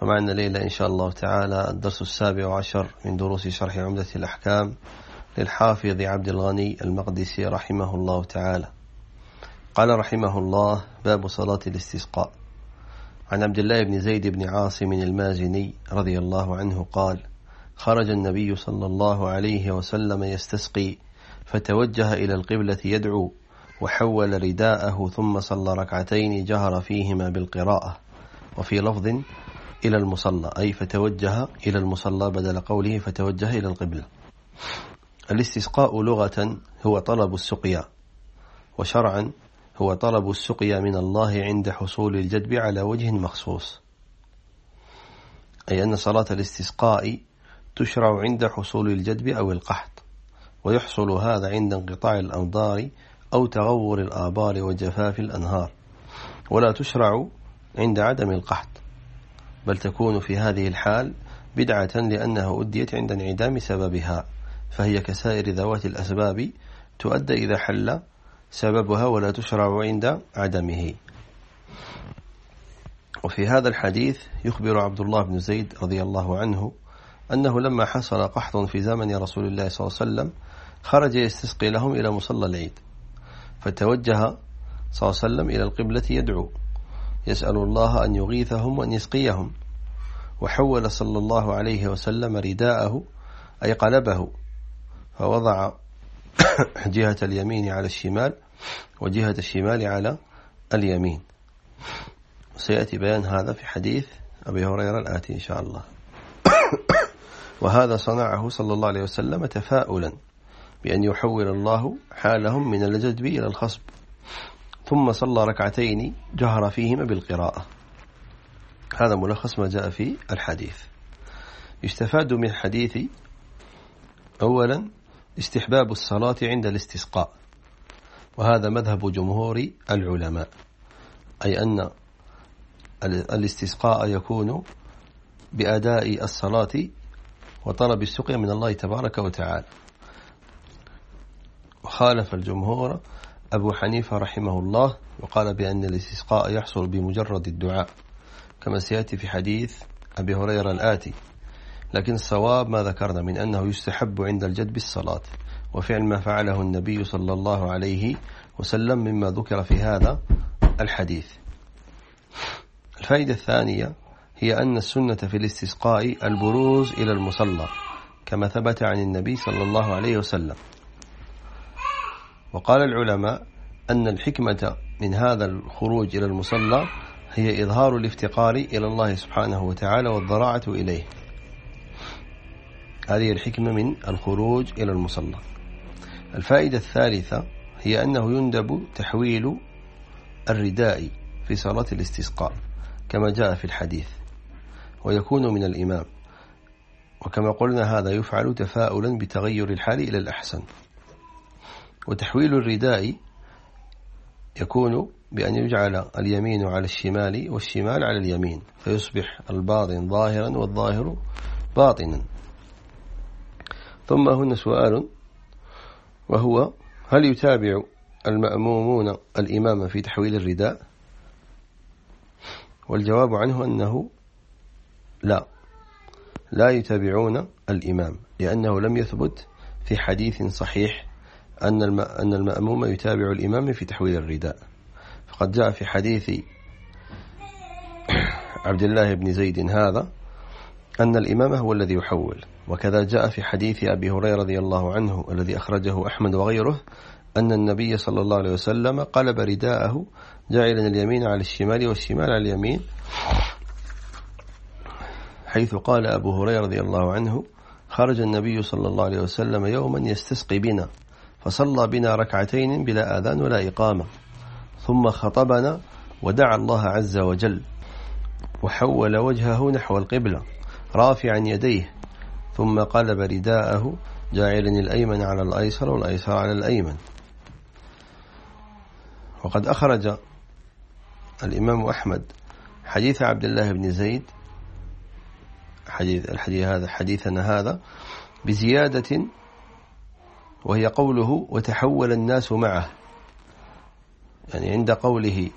فمعنا الليلة إن شاء الله تعالى الدرس السابع عشر من دروس شرح عمدة الأحكام للحافظ عبد الغني المقدسي رحمه الله تعالى. قال رحمه الله باب صلاة الاستسقاء. عن عبد الله بن زيد بن عاصم المازني رضي الله عنه قال خرج النبي صلى الله عليه وسلم يستسقي فتوجه إلى القبلة يدعو وحول رداءه ثم صلى ركعتين جهر فيهما بالقراءة. وفي لفظ إلى المصلى أي فتوجه إلى المصلى بدل قوله فتوجه إلى القبلة. الاستسقاء لغة هو طلب السقيا وشرعا هو طلب السقيا من الله عند حصول الجدب على وجه مخصوص. أي أن صلاة الاستسقاء تشرع عند حصول الجدب أو القحط ويحصل هذا عند انقطاع الأمطار أو تغور الآبار وجفاف الأنهار ولا تشرع عند عدم القحط. بل تكون في هذه الحال بدعة لأنها أديت عند انعدام سببها فهي كسائر ذوات الأسباب تؤدى إذا حل سببها ولا تشرع عند عدمه. وفي هذا الحديث يخبر عبد الله بن زيد رضي الله عنه أنه لما حصل قحط في زمن رسول الله صلى الله عليه وسلم خرج يستسقي لهم إلى مصلى العيد فتوجه صلى الله عليه وسلم إلى القبلة يدعو. يسأل الله أن يغيثهم وأن يسقيهم. وحول صلى الله عليه وسلم رداءه أي قلبه. فوضع جهة اليمين على الشمال وجهة الشمال على اليمين. سيأتي بيان هذا في حديث أبي هريرة الآتي إن شاء الله. وهذا صنعه صلى الله عليه وسلم تفاؤلا بأن يحول الله حالهم من الجذب إلى الخصب. ثم صلى ركعتين جهر فيهما بالقراءة. هذا ملخص ما جاء في الحديث. يستفاد من الحديث أولا استحباب الصلاة عند الاستسقاء وهذا مذهب جمهور العلماء أي أن الاستسقاء يكون بأداء الصلاة وطلب السقيا من الله تبارك وتعالى. وخالف الجمهور أبو حنيفة رحمه الله وقال بأن الاستسقاء يحصل بمجرد الدعاء كما سيأتي في حديث أبي هريرة الآتي لكن الصواب ما ذكرنا من أنه يستحب عند الجد بالصلاة وفعل ما فعله النبي صلى الله عليه وسلم مما ذكر في هذا الحديث. الفائدة الثانية هي أن السنة في الاستسقاء البروز إلى المصلى كما ثبت عن النبي صلى الله عليه وسلم. وقال العلماء أن الحكمة من هذا الخروج إلى المصلى هي إظهار الافتقار إلى الله سبحانه وتعالى والضراعة إليه. هذه الحكمة من الخروج إلى المصلى. الفائدة الثالثة هي أنه يندب تحويل الرداء في صلاة الاستسقاء كما جاء في الحديث ويكون من الإمام. وكما قلنا هذا يفعل تفاؤلا بتغير الحال إلى الأحسن. وتحويل الرداء يكون بأن يجعل اليمين على الشمال والشمال على اليمين فيصبح الباطن ظاهرا والظاهر باطنا. ثم هنا سؤال وهو هل يتابع المأمومون الإمام في تحويل الرداء؟ والجواب عنه أنه لا. لا يتابعون الإمام لأنه لم يثبت في حديث صحيح أن أن المأموم يتابع الإمام في تحويل الرداء. فقد جاء في حديث عبد الله بن زيد هذا أن الإمام هو الذي يحول. وكذا جاء في حديث أبي هريرة رضي الله عنه الذي أخرجه أحمد وغيره أن النبي صلى الله عليه وسلم قلب رداءه جاعلا اليمين على الشمال والشمال على اليمين حيث قال أبو هريرة رضي الله عنه خرج النبي صلى الله عليه وسلم يوما يستسقي بنا. فصلى بنا ركعتين بلا آذان ولا إقامة ثم خطبنا ودعا الله عز وجل وحول وجهه نحو القبلة رافعا يديه ثم قلب رداءه جاعل الأيمن على الأيسر والأيسر على الأيمن. وقد أخرج الإمام أحمد حديث عبد الله بن زيد حديث الحديث هذا حديثنا هذا بزيادة وهي قوله وتحول الناس معه. يعني عند قوله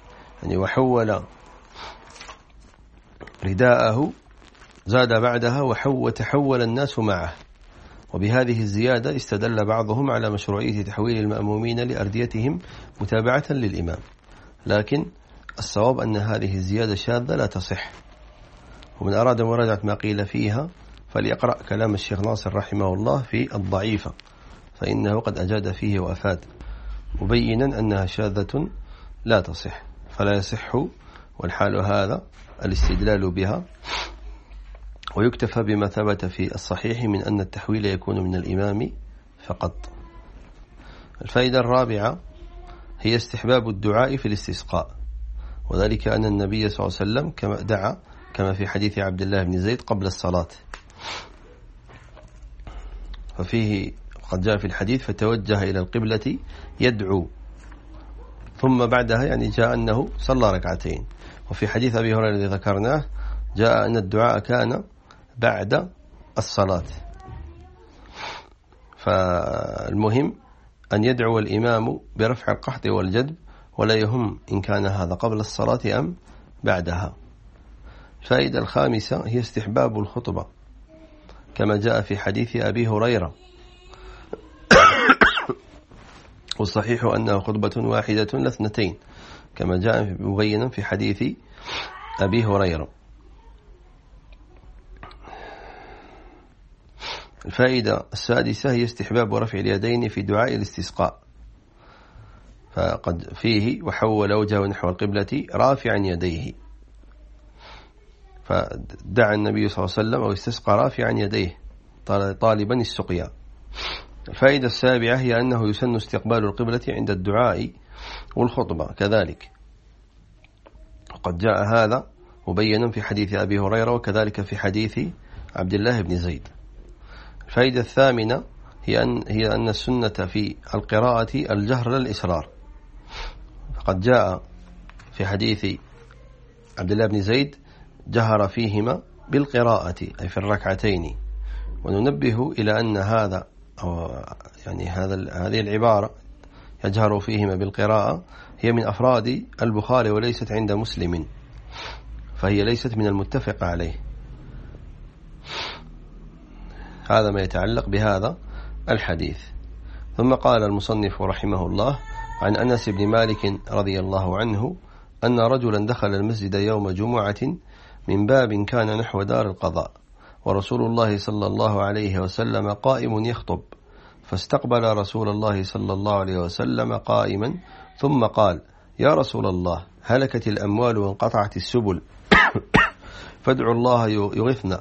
يعني وحول رداءه زاد بعدها وتحول الناس معه. وبهذه الزيادة استدل بعضهم على مشروعية تحويل المأمومين لأرديتهم متابعة للإمام. لكن الصواب أن هذه الزيادة شاذة لا تصح. ومن أراد مراجعة ما قيل فيها فليقرأ كلام الشيخ ناصر رحمه الله في الضعيفة. فإنه قد أجاد فيه وأفاد مبينا أنها شاذة لا تصح فلا يصح والحال هذا الاستدلال بها. ويكتفى بما ثبت في الصحيح من أن التحويل يكون من الإمام فقط. الفائدة الرابعة هي استحباب الدعاء في الاستسقاء وذلك أن النبي صلى الله عليه وسلم كما دعا كما في حديث عبد الله بن زيد قبل الصلاة. ففيه قد جاء في الحديث فتوجه إلى القبلة يدعو. ثم بعدها يعني جاء أنه صلى ركعتين. وفي حديث أبي هريرة الذي ذكرناه جاء أن الدعاء كان بعد الصلاة. فالمهم أن يدعو الإمام برفع القحط والجدب ولا يهم إن كان هذا قبل الصلاة أم بعدها. الفائدة الخامسة هي استحباب الخطبة كما جاء في حديث أبي هريرة. والصحيح أنها خطبة واحدة لاثنتين كما جاء مبينا في حديث أبي هريرة. الفائدة السادسة هي استحباب رفع اليدين في دعاء الاستسقاء. فقد فيه وحول وجهه نحو القبلة رافعا يديه. فدعا النبي صلى الله عليه وسلم واستسقى رافعا يديه طالبا السقيا. الفائدة السابعة هي أنه يسن استقبال القبلة عند الدعاء والخطبة كذلك. وقد جاء هذا مبينا في حديث أبي هريرة وكذلك في حديث عبد الله بن زيد. الفائدة الثامنة هي أن, هي أن السنة في القراءة الجهر للإسرار. فقد جاء في حديث عبد الله بن زيد جهر فيهما بالقراءة أي في الركعتين. وننبه إلى أن هذا أو يعني هذا هذه العبارة يجهر فيهما بالقراءة هي من أفراد البخاري وليست عند مسلم فهي ليست من المتفق عليه. هذا ما يتعلق بهذا الحديث. ثم قال المصنف رحمه الله عن أنس بن مالك رضي الله عنه أن رجلا دخل المسجد يوم جمعة من باب كان نحو دار القضاء. ورسول الله صلى الله عليه وسلم قائم يخطب. فاستقبل رسول الله صلى الله عليه وسلم قائما ثم قال يا رسول الله هلكت الأموال وانقطعت السبل. فادعوا الله يغثنا.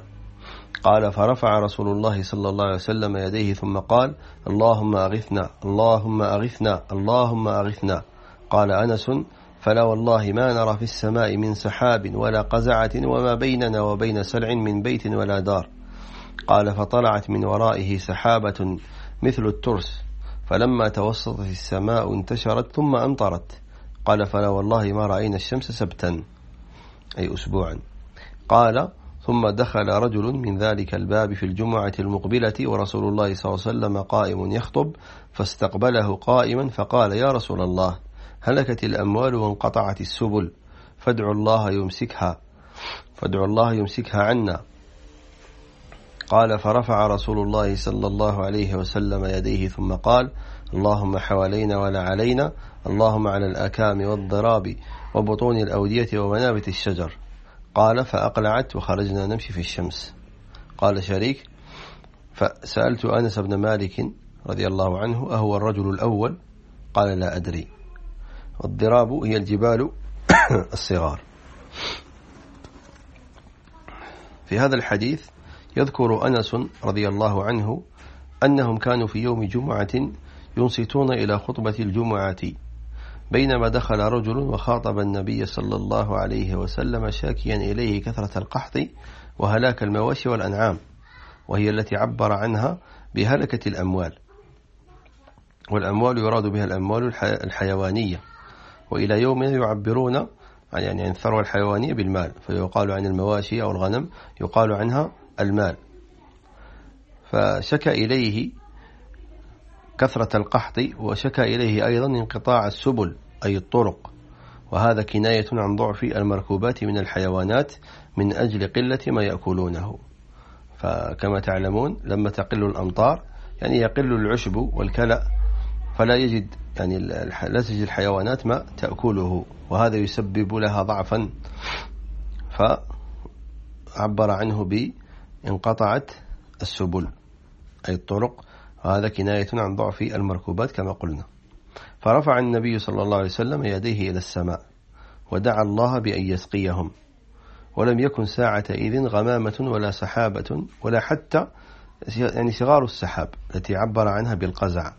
قال فرفع رسول الله صلى الله عليه وسلم يديه ثم قال اللهم أغثنا اللهم أغثنا اللهم أغثنا. قال أنس فلا والله ما نرى في السماء من سحاب ولا قزعة وما بيننا وبين سلع من بيت ولا دار. قال فطلعت من ورائه سحابة مثل الترس فلما توسطت السماء انتشرت ثم أمطرت. قال فلا والله ما رأينا الشمس سبتا أي أسبوعا. قال ثم دخل رجل من ذلك الباب في الجمعة المقبلة ورسول الله صلى الله عليه وسلم قائم يخطب فاستقبله قائما فقال يا رسول الله هلكت الأموال وانقطعت السبل. فادعوا الله يمسكها. فادعوا الله يمسكها عنا. قال فرفع رسول الله صلى الله عليه وسلم يديه ثم قال اللهم حوالينا ولا علينا. اللهم على الأكام والضراب وبطون الأودية ومنابت الشجر. قال فأقلعت وخرجنا نمشي في الشمس. قال شريك فسألت أنس بن مالك رضي الله عنه أهو الرجل الأول؟ قال لا أدري. والضراب هي الجبال الصغار. في هذا الحديث يذكر أنس رضي الله عنه أنهم كانوا في يوم جمعة ينصتون إلى خطبة الجمعة بينما دخل رجل وخاطب النبي صلى الله عليه وسلم شاكيا إليه كثرة القحط وهلاك المواشي والأنعام وهي التي عبر عنها بهلكة الأموال. والأموال يراد بها الأموال الحيوانية. وإلى يوم يعبرون يعني عن الثروة الحيوانية بالمال. فيقال عن المواشي أو الغنم يقال عنها المال. فشكى إليه كثرة القحط وشكى إليه أيضا انقطاع السبل أي الطرق. وهذا كناية عن ضعف المركوبات من الحيوانات من أجل قلة ما يأكلونه. فكما تعلمون لما تقل الأمطار يعني يقل العشب والكلأ فلا يجد يعني لا تجد الحيوانات ما تأكله وهذا يسبب لها ضعفا. فعبر عنه بانقطعت السبل أي الطرق. وهذا كناية عن ضعف المركوبات كما قلنا. فرفع النبي صلى الله عليه وسلم يديه إلى السماء ودعا الله بأن يسقيهم. ولم يكن ساعة إذن غمامة ولا سحابة ولا حتى يعني صغار السحاب التي عبر عنها بالقزع.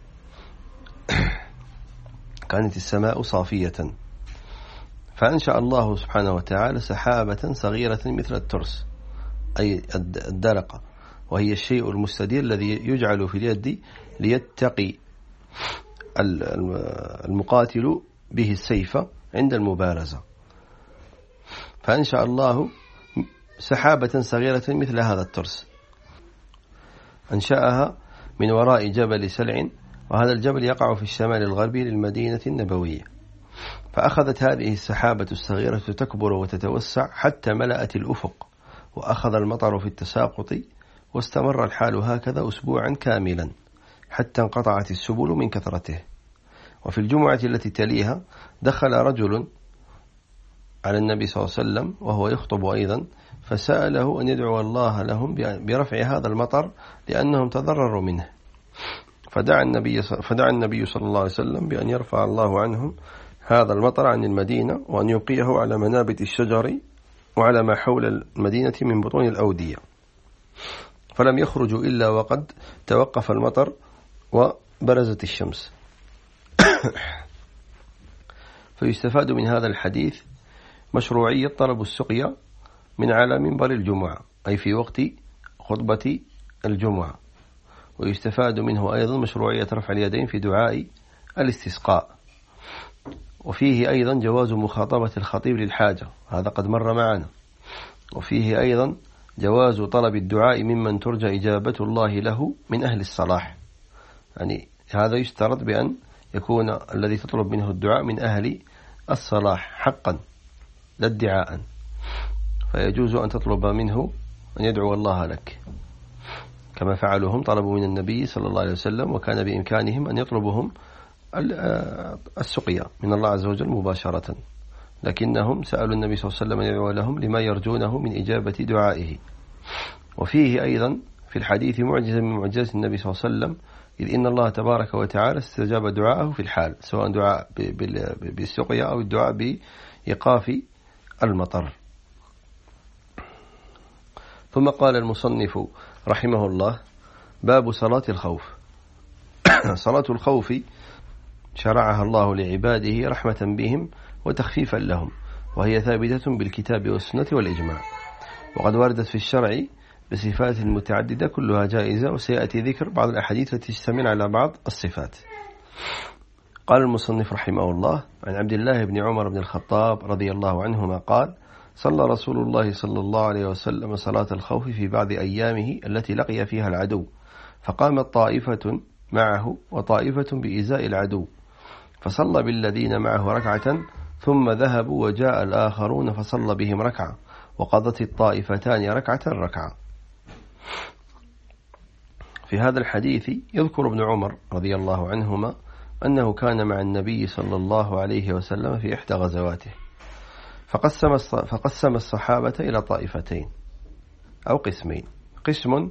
كانت السماء صافية. فأنشأ الله سبحانه وتعالى سحابة صغيرة مثل الترس أي الدرقة وهي الشيء المستدير الذي يجعل في اليد ليتقي المقاتل به السيف عند المبارزة. فأنشأ الله سحابة صغيرة مثل هذا الترس. أنشأها من وراء جبل سلع وهذا الجبل يقع في الشمال الغربي للمدينة النبوية. فأخذت هذه السحابة الصغيرة تكبر وتتوسع حتى ملأت الأفق وأخذ المطر في التساقط واستمر الحال هكذا أسبوعا كاملا حتى انقطعت السبل من كثرته. وفي الجمعة التي تليها دخل رجل على النبي صلى الله عليه وسلم وهو يخطب أيضا فسأله أن يدعو الله لهم برفع هذا المطر لأنهم تضرروا منه. فدعا النبي فدعا النبي صلى الله عليه وسلم بأن يرفع الله عنهم هذا المطر عن المدينة وأن يلقيه على منابت الشجر وعلى ما حول المدينة من بطون الأودية. فلم يخرجوا إلا وقد توقف المطر وبرزت الشمس. فيستفاد من هذا الحديث مشروعية طلب السقيا من على منبر الجمعة أي في وقت خطبة الجمعة. ويستفاد منه أيضا مشروعية رفع اليدين في دعاء الاستسقاء. وفيه أيضا جواز مخاطبة الخطيب للحاجة هذا قد مر معنا. وفيه أيضا جواز طلب الدعاء ممن ترجى إجابة الله له من أهل الصلاح. يعني هذا يشترط بأن يكون الذي تطلب منه الدعاء من أهل الصلاح حقا لا ادعاء. فيجوز أن تطلب منه أن يدعو الله لك. كما فعلوا هم طلبوا من النبي صلى الله عليه وسلم وكان بإمكانهم أن يطلبهم آه، السقيا من الله عز وجل مباشرة. لكنهم سألوا النبي صلى الله عليه وسلم أن يدعو لهم لما يرجونه من إجابة دعائه. وفيه أيضا في الحديث معجزة من معجزات النبي صلى الله عليه وسلم إذ إن الله تبارك وتعالى استجاب دعاءه في الحال سواء دعاء بالسقيا أو الدعاء بإيقاف المطر. ثم قال المصنف رحمه الله باب صلاة الخوف. صلاة الخوف شرعها الله لعباده رحمة بهم وتخفيفا لهم وهي ثابتة بالكتاب والسنة والإجماع. وقد وردت في الشرع بصفات متعددة كلها جائزة وسيأتي ذكر بعض الأحاديث التي تشتمل على بعض الصفات. قال المصنف رحمه الله عن عبد الله بن عمر بن الخطاب رضي الله عنهما قال صلى رسول الله صلى الله عليه وسلم صلاة الخوف في بعض أيامه التي لقي فيها العدو. فقامت طائفة معه وطائفة بإزاء العدو. فصلى بالذين معه ركعة ثم ذهبوا وجاء الآخرون فصلى بهم ركعة وقضت الطائفتان ركعة ركعة. في هذا الحديث يذكر ابن عمر رضي الله عنهما أنه كان مع النبي صلى الله عليه وسلم في إحدى غزواته. فقسم فقسم الصحابة إلى طائفتين أو قسمين. قسم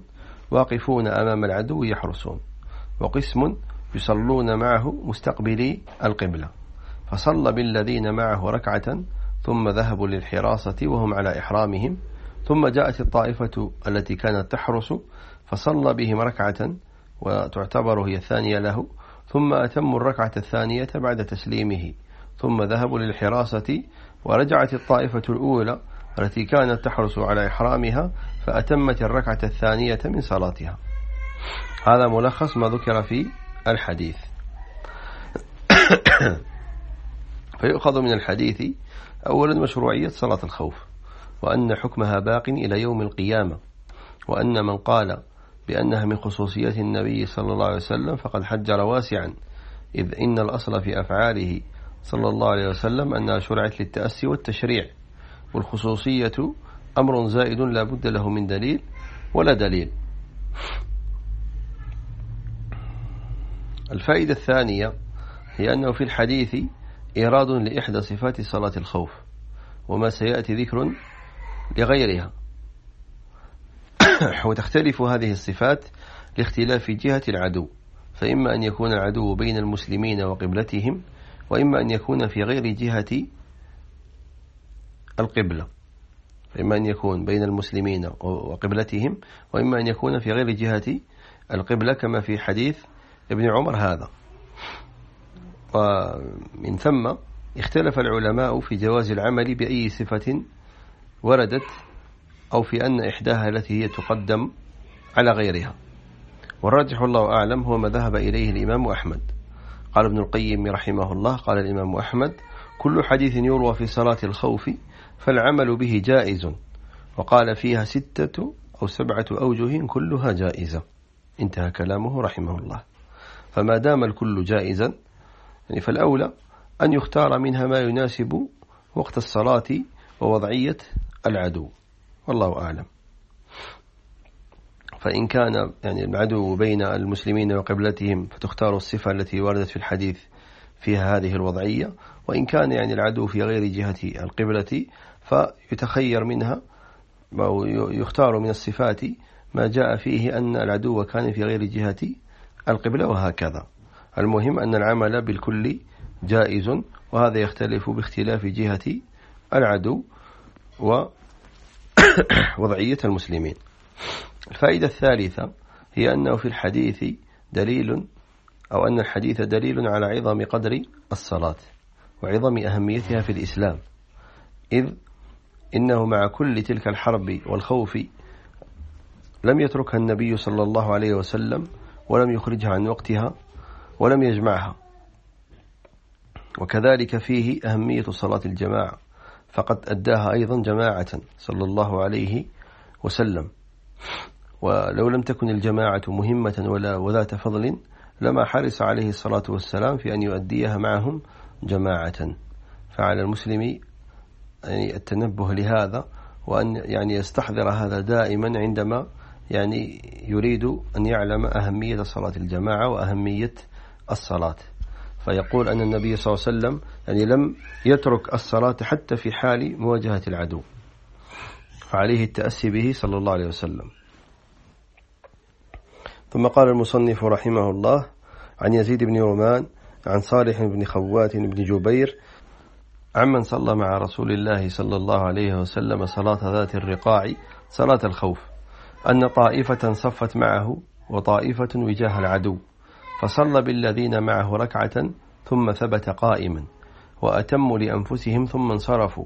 واقفون أمام العدو يحرسون وقسم يصلون معه مستقبلي القبلة. فصلى بالذين معه ركعة ثم ذهبوا للحراسة وهم على إحرامهم. ثم جاءت الطائفة التي كانت تحرس فصلى بهم ركعة وتعتبر هي الثانية له. ثم أتموا الركعة الثانية بعد تسليمه. ثم ذهبوا للحراسة ورجعت الطائفة الأولى التي كانت تحرس على إحرامها فأتمت الركعة الثانية من صلاتها. هذا ملخص ما ذكر في الحديث. فيؤخذ من الحديث أولا مشروعية صلاة الخوف وأن حكمها باق إلى يوم القيامة وأن من قال بأنها من خصوصيات النبي صلى الله عليه وسلم فقد حجر واسعا إذ إن الأصل في أفعاله صلى الله عليه وسلم أنها شرعت للتأسي والتشريع والخصوصية أمر زائد لا بد له من دليل ولا دليل. الفائدة الثانية هي أنه في الحديث إيراد لإحدى صفات صلاة الخوف وما سيأتي ذكر لغيرها. وتختلف هذه الصفات لاختلاف جهة العدو فإما أن يكون العدو بين المسلمين وقبلتهم وإما أن يكون في غير جهة القبلة فإما أن يكون بين المسلمين وقبلتهم وإما أن يكون في غير جهة القبلة كما في حديث ابن عمر هذا. ومن ثم اختلف العلماء في جواز العمل بأي صفة وردت أو في أن إحداها التي هي تقدم على غيرها. والراجح الله أعلم هو ما ذهب إليه الإمام أحمد. قال ابن القيم رحمه الله قال الإمام أحمد كل حديث يروى في صلاة الخوف فالعمل به جائز وقال فيها ستة أو سبعة أوجه كلها جائزة. انتهى كلامه رحمه الله. فما دام الكل جائزا يعني فالأولى أن يختار منها ما يناسب وقت الصلاة ووضعية العدو. والله أعلم. فإن كان يعني العدو بين المسلمين وقبلتهم فتختار الصفة التي وردت في الحديث فيها هذه الوضعية. وإن كان يعني العدو في غير جهة القبلة فيتخير منها أو يختار من الصفات ما جاء فيه أن العدو كان في غير جهة القبلة وهكذا. المهم أن العمل بالكل جائز وهذا يختلف باختلاف جهة العدو ووضعية المسلمين. الفائدة الثالثة هي أنه في الحديث دليل أو أن الحديث دليل على عظم قدر الصلاة وعظم أهميتها في الإسلام. إذ إنه مع كل تلك الحرب والخوف لم يتركها النبي صلى الله عليه وسلم ولم يخرجها عن وقتها ولم يجمعها. وكذلك فيه أهمية صلاة الجماعة فقد أداها أيضا جماعة صلى الله عليه وسلم. ولو لم تكن الجماعة مهمة ولا وذات فضل لما حرص عليه الصلاة والسلام في أن يؤديها معهم جماعة. فعلى المسلم يعني التنبه لهذا وأن يعني يستحضر هذا دائما عندما يعني يريد أن يعلم أهمية صلاة الجماعة وأهمية الصلاة. فيقول أن النبي صلى الله عليه وسلم يعني لم يترك الصلاة حتى في حال مواجهة العدو. فعليه التأسي به صلى الله عليه وسلم. ثم قال المصنف رحمه الله عن يزيد بن رومان عن صالح بن خوات بن جبير عمن صلى مع رسول الله صلى الله عليه وسلم صلاة ذات الرقاع صلاة الخوف أن طائفة صفت معه وطائفة وجاه العدو فصلى بالذين معه ركعة ثم ثبت قائما وأتموا لأنفسهم ثم انصرفوا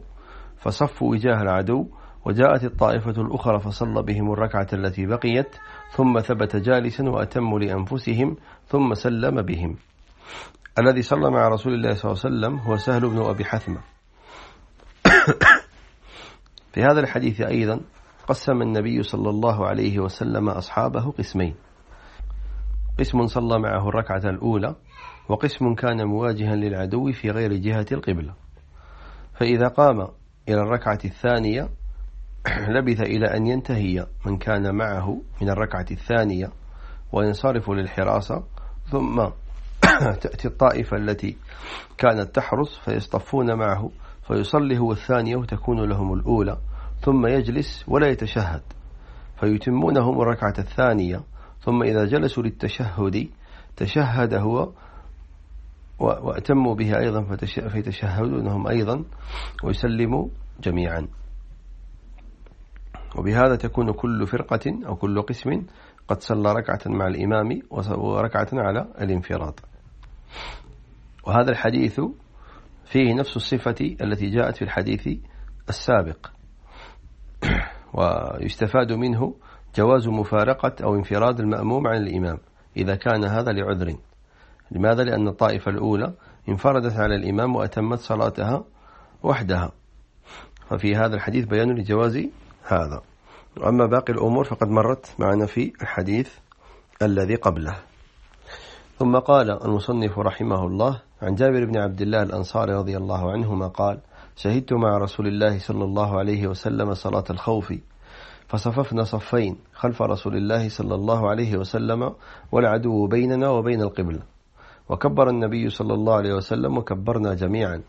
فصفوا وجاه العدو وجاءت الطائفة الأخرى فصلى بهم الركعة التي بقيت ثم ثبت جالسا وأتموا لأنفسهم ثم سلم بهم. الذي صلى مع رسول الله صلى الله عليه وسلم هو سهل بن أبي حثمة. في هذا الحديث أيضا قسم النبي صلى الله عليه وسلم أصحابه قسمين. قسم صلى معه الركعة الأولى وقسم كان مواجها للعدو في غير جهة القبلة. فإذا قام إلى الركعة الثانية لبث إلى أن ينتهي من كان معه من الركعة الثانية وينصرف للحراسة ثم تأتي الطائفة التي كانت تحرس فيصطفون معه فيصلي هو الثانية وتكون لهم الأولى ثم يجلس ولا يتشهد فيتمونهم الركعة الثانية ثم إذا جلسوا للتشهد تشهد هو وأتموا به أيضا فيتشهدونهم أيضا ويسلموا جميعا. وبهذا تكون كل فرقة أو كل قسم قد صلى ركعة مع الإمام وركعة على الانفراد وهذا الحديث فيه نفس الصفة التي جاءت في الحديث السابق. ويستفاد منه جواز مفارقة أو انفراد المأموم عن الإمام إذا كان هذا لعذر. لماذا؟ لأن الطائفة الأولى انفردت على الإمام وأتمت صلاتها وحدها. ففي هذا الحديث بيان لجواز هذا. وأما باقي الأمور فقد مرت معنا في الحديث الذي قبله. ثم قال المصنف رحمه الله عن جابر بن عبد الله الأنصاري رضي الله عنهما قال شهدت مع رسول الله صلى الله عليه وسلم صلاة الخوف. فصففنا صفين خلف رسول الله صلى الله عليه وسلم والعدو بيننا وبين القبلة. وكبر النبي صلى الله عليه وسلم وكبرنا جميعا.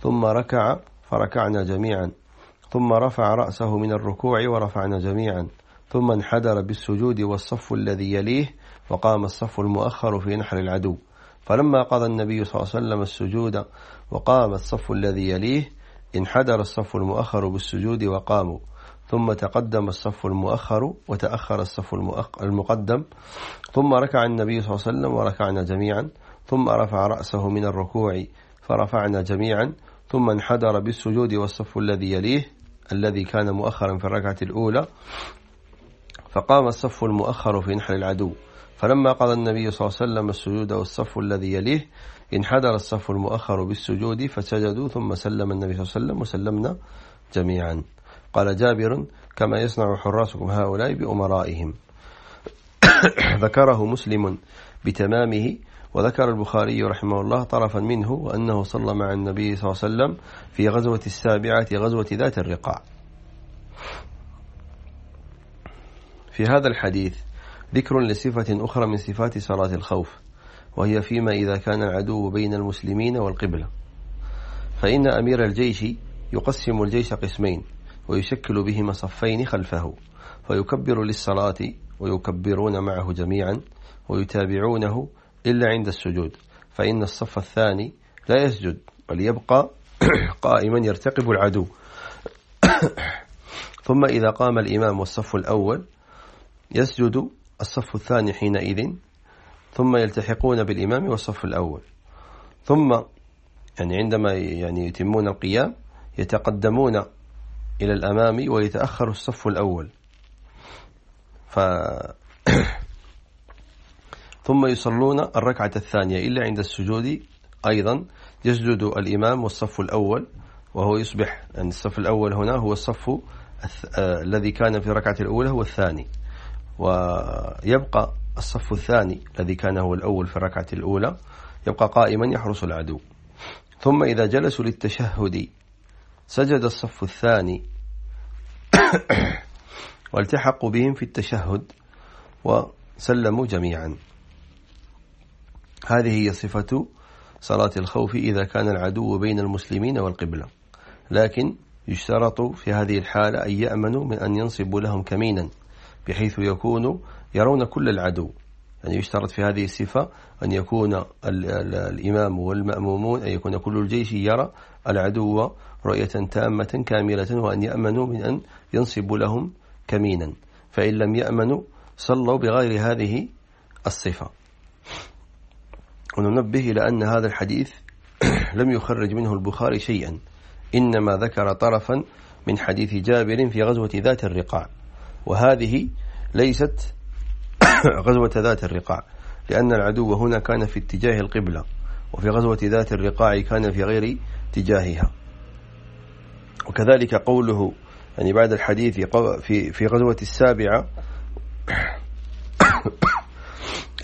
ثم ركع فركعنا جميعا. ثم رفع رأسه من الركوع ورفعنا جميعا. ثم انحدر بالسجود والصف الذي يليه وقام الصف المؤخر في نحر العدو. فلما قضى النبي صلى الله عليه وسلم السجود وقام الصف الذي يليه انحدر الصف المؤخر بالسجود وقاموا. ثم تقدم الصف المؤخر وتأخر الصف المقدم. ثم ركع النبي صلى الله عليه وسلم وركعنا جميعا. ثم رفع رأسه من الركوع فرفعنا جميعا. ثم انحدر بالسجود والصف الذي يليه الذي كان مؤخرا في الركعة الأولى فقام الصف المؤخر في نحر العدو. فلما قضى النبي صلى الله عليه وسلم السجود والصف الذي يليه انحدر الصف المؤخر بالسجود فسجدوا ثم سلم النبي صلى الله عليه وسلم وسلمنا جميعا. قال جابر كما يصنع حراسكم هؤلاء بأمرائهم. ذكره مسلم بتمامه وذكر البخاري رحمه الله طرفا منه وأنه صلى مع النبي صلى الله عليه وسلم في غزوة السابعة غزوة ذات الرقاع. في هذا الحديث ذكر لصفة أخرى من صفات صلاة الخوف وهي فيما إذا كان العدو بين المسلمين والقبلة. فإن أمير الجيش يقسم الجيش قسمين ويشكل بهما صفين خلفه فيكبر للصلاة ويكبرون معه جميعا ويتابعونه إلا عند السجود فإن الصف الثاني لا يسجد بل يبقى قائما يرتقب العدو. ثم إذا قام الإمام والصف الأول يسجد الصف الثاني حينئذ ثم يلتحقون بالإمام والصف الأول. ثم يعني عندما يعني يتمون القيام يتقدمون إلى الأمام ويتأخر الصف الأول. ف ثم يصلون الركعة الثانية إلا عند السجود أيضا. يسجد الإمام والصف الأول وهو يصبح يعني الصف الأول هنا هو الصف آه الذي كان في الركعة الأولى هو الثاني. ويبقى الصف الثاني الذي كان هو الأول في الركعة الأولى يبقى قائما يحرس العدو. ثم إذا جلسوا للتشهد سجد الصف الثاني والتحقوا بهم في التشهد وسلموا جميعا. هذه هي صفة صلاة الخوف إذا كان العدو بين المسلمين والقبلة. لكن يشترط في هذه الحالة أن يأمنوا من أن ينصبوا لهم كمينا بحيث يكونوا يرون كل العدو. يعني يشترط في هذه الصفة أن يكون الإمام والمأمومون أن يكون كل الجيش يرى العدو رؤية تامة كاملة وأن يأمنوا من أن ينصبوا لهم كمينا. فإن لم يأمنوا صلوا بغير هذه الصفة. وننبه إلى أن هذا الحديث لم يخرج منه البخاري شيئا إنما ذكر طرفا من حديث جابر في غزوة ذات الرقاع. وهذه ليست غزوة ذات الرقاع لأن العدو هنا كان في اتجاه القبلة وفي غزوة ذات الرقاع كان في غير اتجاهها. وكذلك قوله يعني بعد الحديث في في غزوة السابعة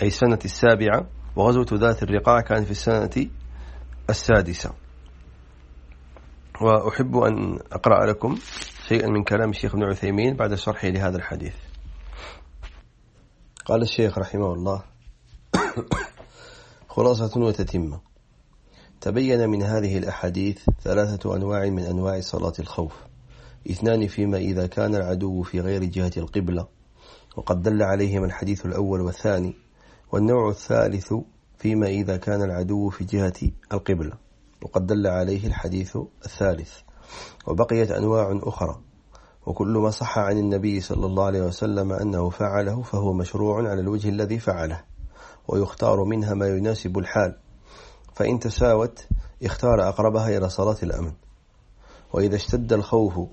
أي السنة السابعة وغزوة ذات الرقاع كان في السنة السادسة. وأحب أن أقرأ لكم شيئا من كلام الشيخ ابن عثيمين بعد شرحه لهذا الحديث. قال الشيخ رحمه الله خلاصة وتتمة. تبين من هذه الأحاديث ثلاثة أنواع من أنواع صلاة الخوف. اثنان فيما إذا كان العدو في غير جهة القبلة وقد دل عليهما الحديث الأول والثاني. والنوع الثالث فيما إذا كان العدو في جهة القبلة وقد دل عليه الحديث الثالث وبقيت أنواع أخرى وكل ما صح عن النبي صلى الله عليه وسلم أنه فعله فهو مشروع على الوجه الذي فعله ويختار منها ما يناسب الحال فإن تساوت اختار أقربها إلى صلاة الأمن وإذا اشتد الخوف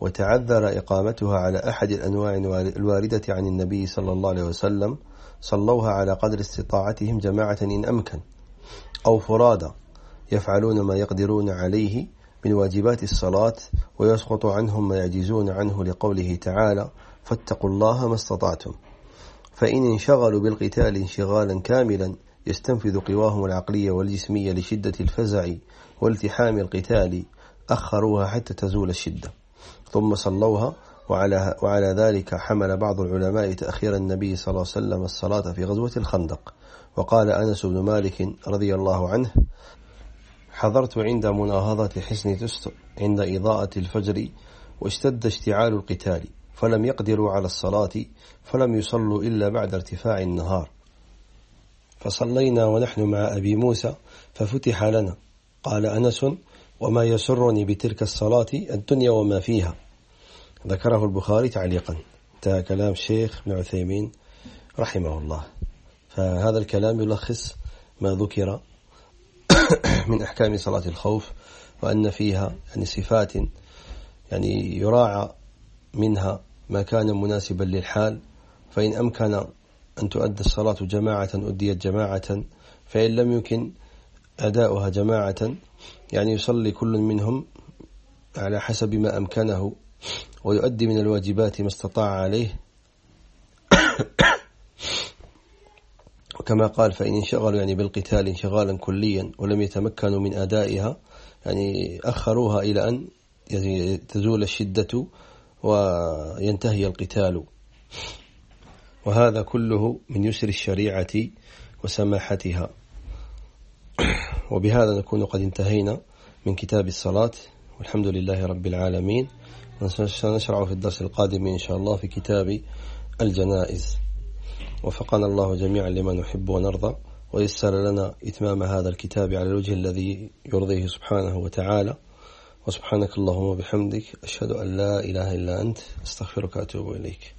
وتعذر إقامتها على أحد الأنواع الواردة عن النبي صلى الله عليه وسلم صلوها على قدر استطاعتهم جماعة إن أمكن. أو فرادى يفعلون ما يقدرون عليه من واجبات الصلاة ويسقط عنهم ما يعجزون عنه لقوله تعالى فاتقوا الله ما استطعتم فإن انشغلوا بالقتال انشغالا كاملا يستنفذ قواهم العقلية والجسمية لشدة الفزع والتحام القتال أخروها حتى تزول الشدة. ثم صلوها وعلى, وعلى ذلك حمل بعض العلماء تأخير النبي صلى الله عليه وسلم الصلاة في غزوة الخندق. وقال أنس بن مالك رضي الله عنه حضرت عند مناهضة حسن تست عند إضاءة الفجر واشتد اشتعال القتال فلم يقدروا على الصلاة فلم يصلوا إلا بعد ارتفاع النهار. فصلينا ونحن مع أبي موسى ففتح لنا. قال أنس وما يسرني بتلك الصلاة الدنيا وما فيها. ذكره البخاري تعليقا. انتهى كلام الشيخ ابن عثيمين رحمه الله. فهذا الكلام يلخص ما ذكر من أحكام صلاة الخوف وأن فيها يعني صفات يعني يراعى منها ما كان مناسبا للحال. فإن أمكن أن تؤدى الصلاة جماعة أديت جماعة. فإن لم يمكن أداؤها جماعة يعني يصلي كل منهم على حسب ما أمكنه. ويؤدي من الواجبات ما استطاع عليه. وكما قال فإن انشغلوا يعني بالقتال انشغالا كليا ولم يتمكنوا من أدائها يعني أخروها إلى أن يعني تزول الشدة وينتهي القتال. وهذا كله من يسر الشريعة وسماحتها. وبهذا نكون قد انتهينا من كتاب الصلاة. والحمد لله رب العالمين. سنشرع في الدرس القادم إن شاء الله في كتاب الجنائز. وفقنا الله جميعا لما نحب ونرضى ويسر لنا إتمام هذا الكتاب على الوجه الذي يرضيه سبحانه وتعالى. وسبحانك اللهم وبحمدك أشهد أن لا إله إلا أنت أستغفرك وأتوب إليك.